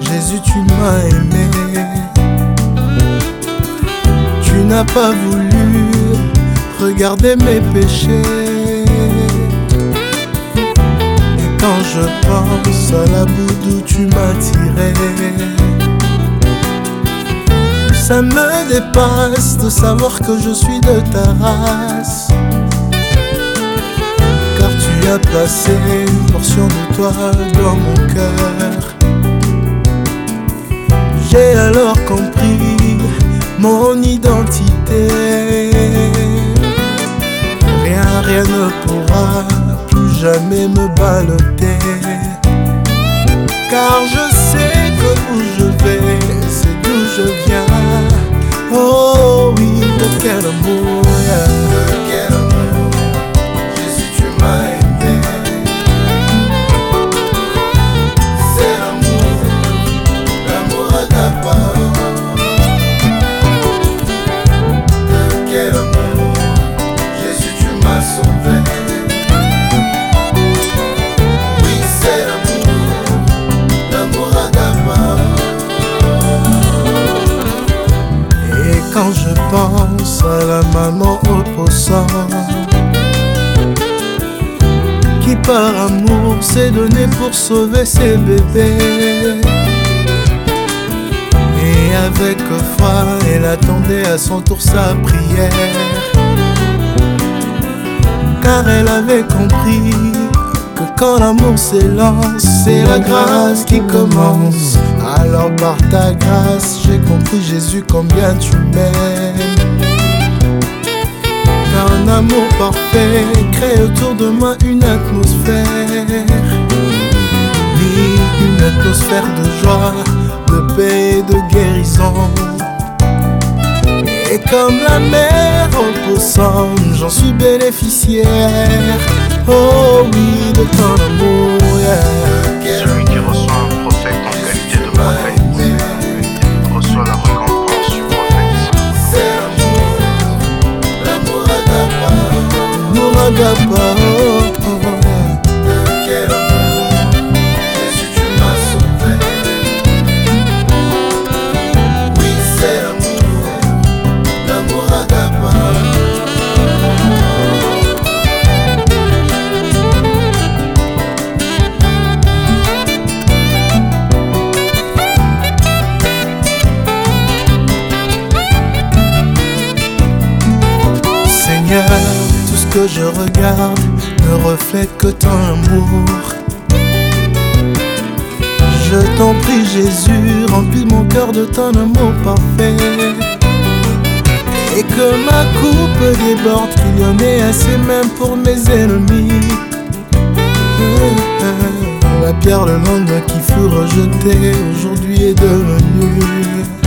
Jésus, tu m'as aimé. Tu n'as pas voulu regarder mes péchés. Et quand je pense à la boue d'où tu m'as tiré, ça me dépasse de savoir que je suis de ta race. Car tu as placé une portion de toi dans mon cœur. J'ai alors compris mon identité. Rien, rien ne pourra plus jamais me baloter. Car je sais je pense à la maman poisson Qui par amour s'est donné pour sauver ses bébés. Et avec foi elle attendait à son tour sa prière. Car elle avait compris que quand l'amour s'élance C'est la grâce qui commence Alors par ta grâce j'ai compris Jésus combien tu m'aimes Car un amour parfait crée autour de moi une atmosphère Oui, une atmosphère de joie, de paix et de guérison et comme la mer reposant, j'en suis bénéficiaire. Oh oui, de ton amour, yeah. Ta que je regarde ne reflète que ton amour. Je t'en prie, Jésus, remplis mon cœur de ton amour parfait. Et que ma coupe déborde, qu'il y en ait assez même pour mes ennemis. La pierre le lendemain qui fut rejetée, aujourd'hui est devenue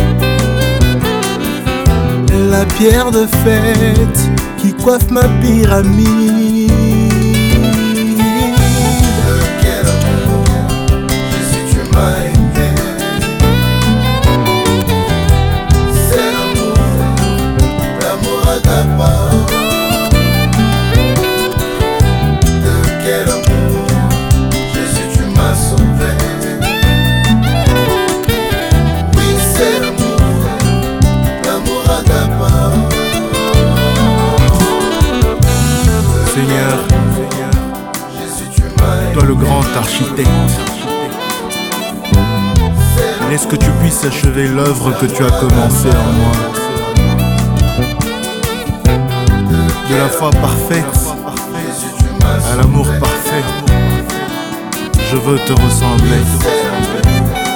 la pierre de fête qui coiffe ma pyramide. Architecte, laisse que tu puisses achever l'œuvre que tu as commencée en moi? De la foi parfaite à l'amour parfait, je veux te ressembler,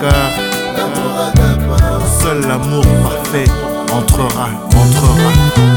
car seul l'amour parfait entrera, entrera.